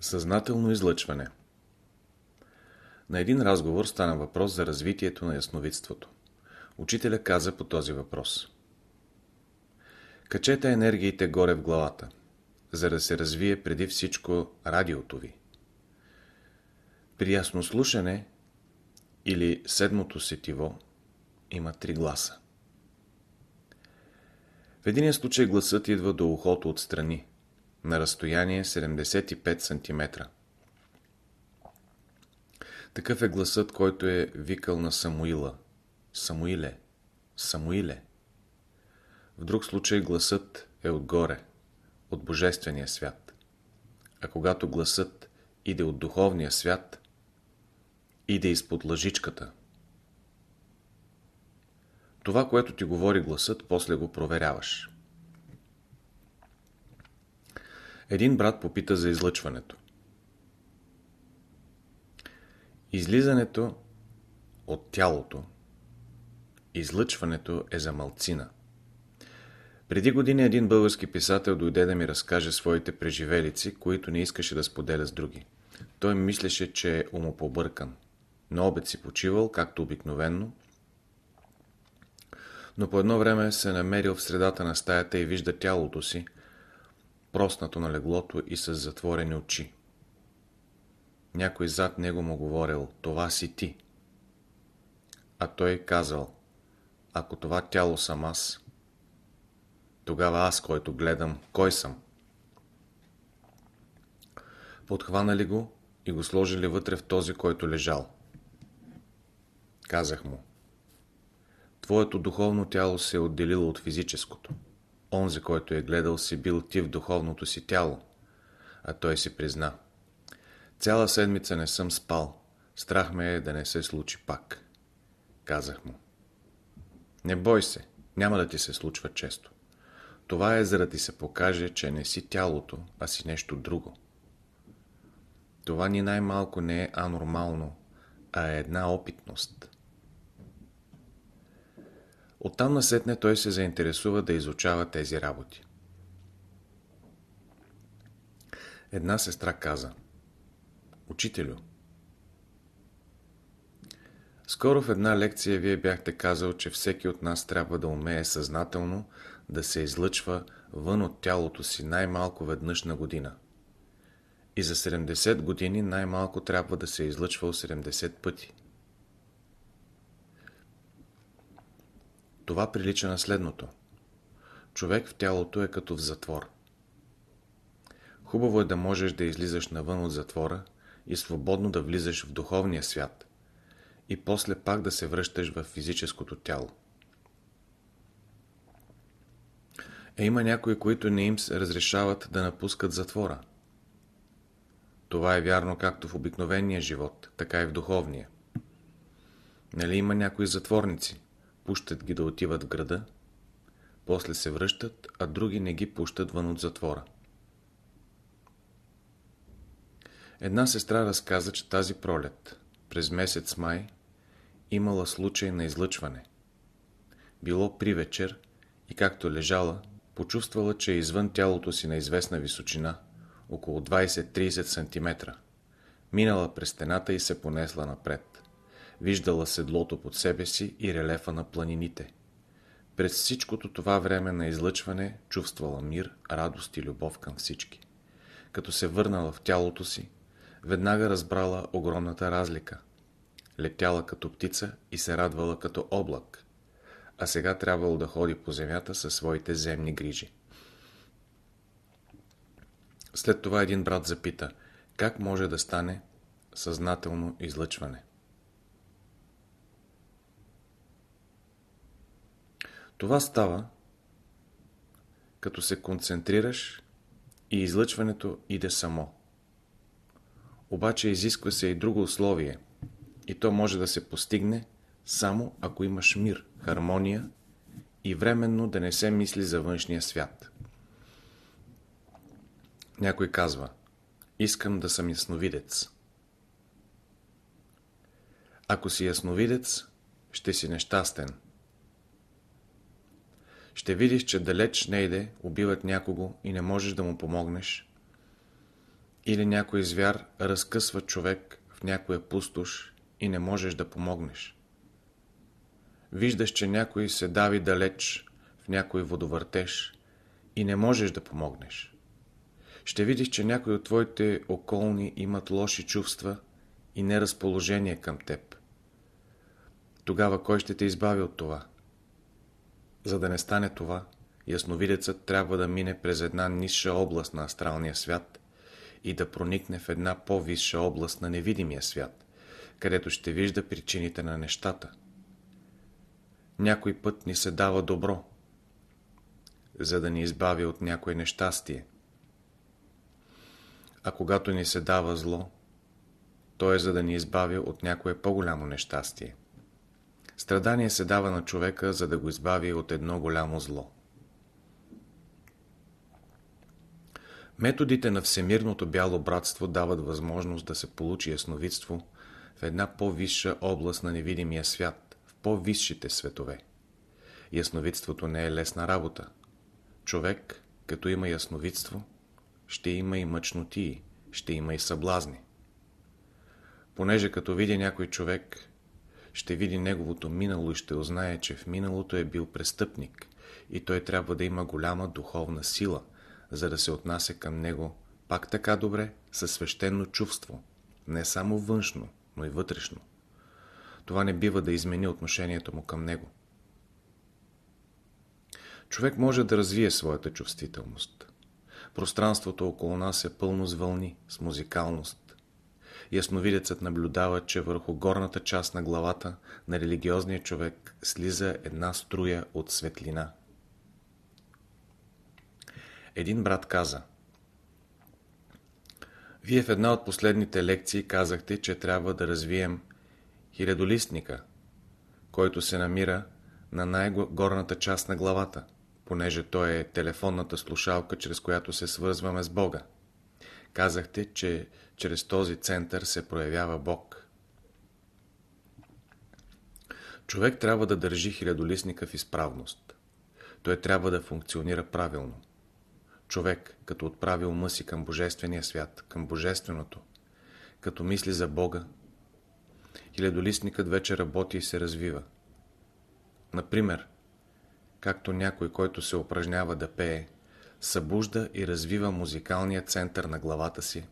Съзнателно излъчване На един разговор стана въпрос за развитието на ясновидството. Учителя каза по този въпрос. Качете енергиите горе в главата, за да се развие преди всичко радиото ви. При яснослушане или седмото сетиво има три гласа. В един случай гласът идва до ухото отстрани, на разстояние 75 см. Такъв е гласът, който е викал на Самуила. Самуиле, Самуиле. В друг случай гласът е отгоре, от Божествения свят. А когато гласът иде от духовния свят, иде изпод лъжичката. Това, което ти говори гласът, после го проверяваш. Един брат попита за излъчването. Излизането от тялото, излъчването е за малцина. Преди години един български писател дойде да ми разкаже своите преживелици, които не искаше да споделя с други. Той мислеше, че е умопобъркан. На обед си почивал, както обикновенно, но по едно време се намерил в средата на стаята и вижда тялото си, проснато на леглото и с затворени очи. Някой зад него му говорил, това си ти. А той казал, ако това тяло съм аз, тогава аз, който гледам, кой съм? Подхванали го и го сложили вътре в този, който лежал. Казах му, твоето духовно тяло се е отделило от физическото. Онзи, който е гледал, си бил ти в духовното си тяло. А той си призна. Цяла седмица не съм спал. Страх ме е да не се случи пак. Казах му. Не бой се, няма да ти се случва често. Това е за да ти се покаже, че не си тялото, а си нещо друго. Това ни най-малко не е анормално, а е една опитност. Оттам насетне той се заинтересува да изучава тези работи. Една сестра каза Учителю, скоро в една лекция вие бяхте казал, че всеки от нас трябва да умее съзнателно да се излъчва вън от тялото си най-малко веднъж на година. И за 70 години най-малко трябва да се излъчва 70 пъти. Това прилича на следното. Човек в тялото е като в затвор. Хубаво е да можеш да излизаш навън от затвора и свободно да влизаш в духовния свят и после пак да се връщаш в физическото тяло. Е, има някои, които не им разрешават да напускат затвора. Това е вярно както в обикновения живот, така и в духовния. Нали има някои затворници? Пущат ги да отиват в града, после се връщат, а други не ги пущат вън от затвора. Една сестра разказа, че тази пролет, през месец май, имала случай на излъчване. Било при вечер и както лежала, почувствала, че е извън тялото си на известна височина, около 20-30 см. Минала през стената и се понесла напред. Виждала седлото под себе си и релефа на планините. През всичкото това време на излъчване чувствала мир, радост и любов към всички. Като се върнала в тялото си, веднага разбрала огромната разлика. Летяла като птица и се радвала като облак, а сега трябвало да ходи по земята със своите земни грижи. След това един брат запита, как може да стане съзнателно излъчване. Това става, като се концентрираш и излъчването иде само. Обаче изисква се и друго условие, и то може да се постигне само ако имаш мир, хармония и временно да не се мисли за външния свят. Някой казва, искам да съм ясновидец. Ако си ясновидец, ще си нещастен. Ще видиш, че далеч не иде, убиват някого и не можеш да му помогнеш. Или някой звяр разкъсва човек в някоя пустош и не можеш да помогнеш. Виждаш, че някой се дави далеч в някой водовъртеж и не можеш да помогнеш. Ще видиш, че някои от твоите околни имат лоши чувства и неразположение към теб. Тогава кой ще те избави от това? За да не стане това, ясновидецът трябва да мине през една нисша област на астралния свят и да проникне в една по-висша област на невидимия свят, където ще вижда причините на нещата. Някой път ни се дава добро, за да ни избави от някое нещастие. А когато ни се дава зло, то е за да ни избави от някое по-голямо нещастие. Страдание се дава на човека, за да го избави от едно голямо зло. Методите на Всемирното бяло братство дават възможност да се получи ясновидство в една по-висша област на невидимия свят, в по-висшите светове. Ясновидството не е лесна работа. Човек, като има ясновидство, ще има и мъчнотии, ще има и съблазни. Понеже като види някой човек, ще види неговото минало и ще узнае, че в миналото е бил престъпник и той трябва да има голяма духовна сила, за да се отнася към него пак така добре, със свещено чувство, не само външно, но и вътрешно. Това не бива да измени отношението му към него. Човек може да развие своята чувствителност. Пространството около нас е пълно с вълни, с музикалност. Ясновидецът наблюдава, че върху горната част на главата на религиозния човек слиза една струя от светлина. Един брат каза Вие в една от последните лекции казахте, че трябва да развием хилядолистника, който се намира на най-горната част на главата – понеже той е телефонната слушалка, чрез която се свързваме с Бога. Казахте, че чрез този център се проявява Бог. Човек трябва да държи хилядолисника в изправност. Той трябва да функционира правилно. Човек, като отправи ума си към Божествения свят, към Божественото, като мисли за Бога, хилядолистникът вече работи и се развива. Например, както някой, който се упражнява да пее, събужда и развива музикалния център на главата си.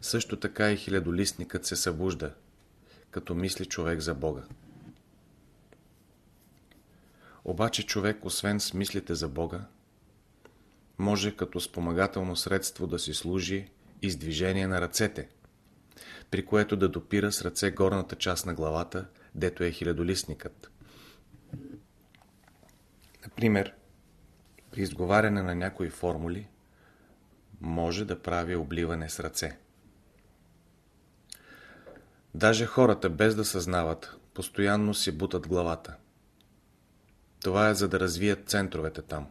Също така и хилядолистникът се събужда, като мисли човек за Бога. Обаче човек, освен с мислите за Бога, може като спомагателно средство да си служи издвижение на ръцете, при което да допира с ръце горната част на главата, дето е хилядолистникът. Например, при изговаряне на някои формули може да прави обливане с ръце. Даже хората, без да съзнават, постоянно си бутат главата. Това е за да развият центровете там.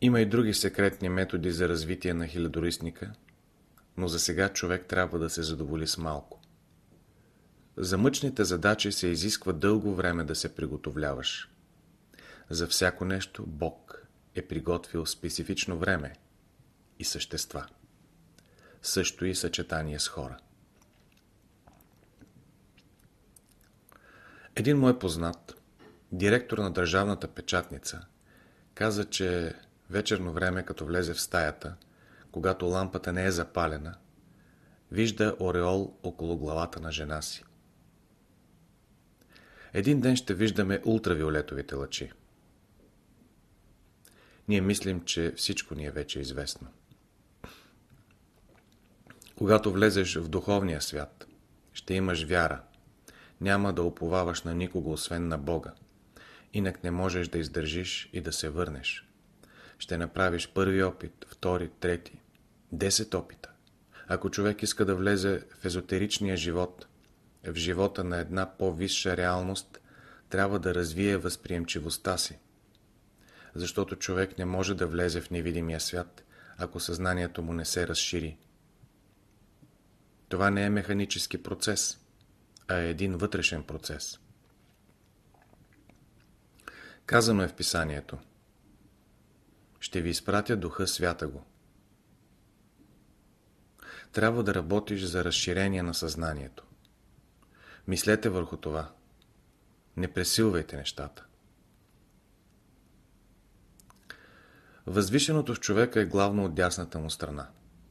Има и други секретни методи за развитие на хилядористника, но за сега човек трябва да се задоволи с малко. За мъчните задачи се изисква дълго време да се приготовляваш. За всяко нещо Бог е приготвил специфично време и същества. Също и съчетание с хора. Един мой познат, директор на държавната печатница, каза, че вечерно време, като влезе в стаята, когато лампата не е запалена, вижда ореол около главата на жена си. Един ден ще виждаме ултравиолетовите лъчи. Ние мислим, че всичко ни е вече известно. Когато влезеш в духовния свят, ще имаш вяра. Няма да уповаваш на никого, освен на Бога. Инак не можеш да издържиш и да се върнеш. Ще направиш първи опит, втори, трети, десет опита. Ако човек иска да влезе в езотеричния живот, в живота на една по-висша реалност, трябва да развие възприемчивостта си защото човек не може да влезе в невидимия свят, ако съзнанието му не се разшири. Това не е механически процес, а е един вътрешен процес. Казано е в писанието. Ще ви изпратя духа свята го. трябва да работиш за разширение на съзнанието. Мислете върху това. Не пресилвайте нещата. Възвишеното в човека е главно от дясната му страна,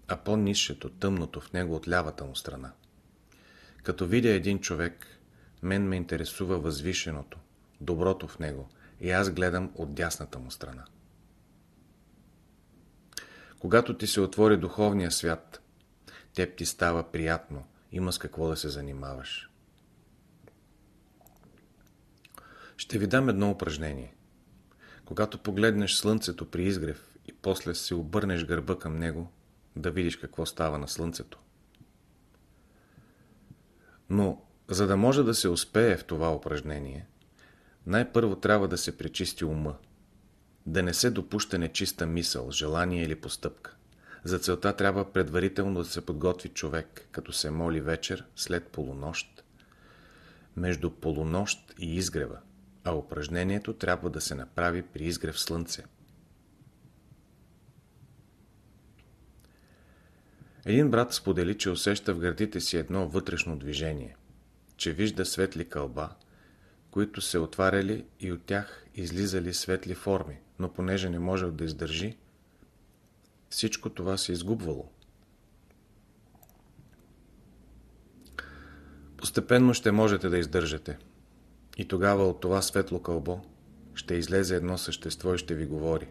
а по-низшето, тъмното в него от лявата му страна. Като видя един човек, мен ме интересува възвишеното, доброто в него и аз гледам от дясната му страна. Когато ти се отвори духовния свят, теб ти става приятно, има с какво да се занимаваш. Ще ви дам едно упражнение. Когато погледнеш слънцето при изгрев и после се обърнеш гърба към него, да видиш какво става на слънцето. Но, за да може да се успее в това упражнение, най-първо трябва да се пречисти ума. Да не се допуща нечиста мисъл, желание или постъпка. За целта трябва предварително да се подготви човек, като се моли вечер след полунощ, между полунощ и изгрева, а упражнението трябва да се направи при изгрев слънце. Един брат сподели, че усеща в гърдите си едно вътрешно движение, че вижда светли кълба, които се отваряли и от тях излизали светли форми, но понеже не можел да издържи, всичко това се изгубвало. Постепенно ще можете да издържате. И тогава от това светло кълбо ще излезе едно същество и ще ви говори.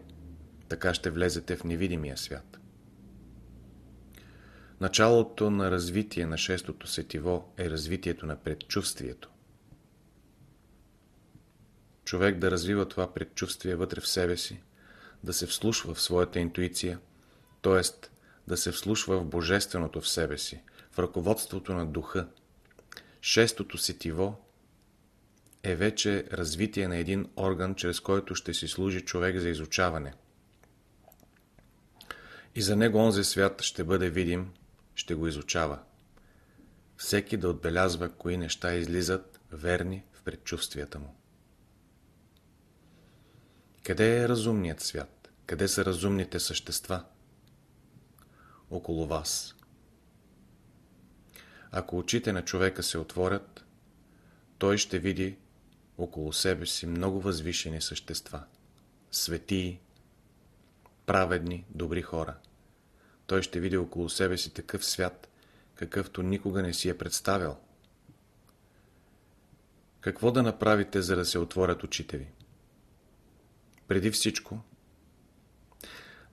Така ще влезете в невидимия свят. Началото на развитие на шестото сетиво е развитието на предчувствието. Човек да развива това предчувствие вътре в себе си, да се вслушва в своята интуиция, т.е. да се вслушва в божественото в себе си, в ръководството на духа. Шестото сетиво е вече развитие на един орган, чрез който ще си служи човек за изучаване. И за него онзи свят ще бъде видим, ще го изучава. Всеки да отбелязва кои неща излизат верни в предчувствията му. Къде е разумният свят? Къде са разумните същества? Около вас. Ако очите на човека се отворят, той ще види около себе си много възвишени същества. Светии, праведни, добри хора. Той ще види около себе си такъв свят, какъвто никога не си е представил. Какво да направите, за да се отворят очите ви? Преди всичко,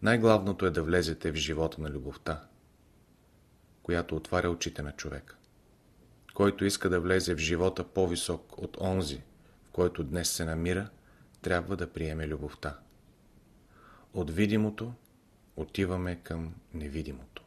най-главното е да влезете в живота на любовта, която отваря очите на човека. Който иска да влезе в живота по-висок от онзи, който днес се намира, трябва да приеме любовта. От видимото отиваме към невидимото.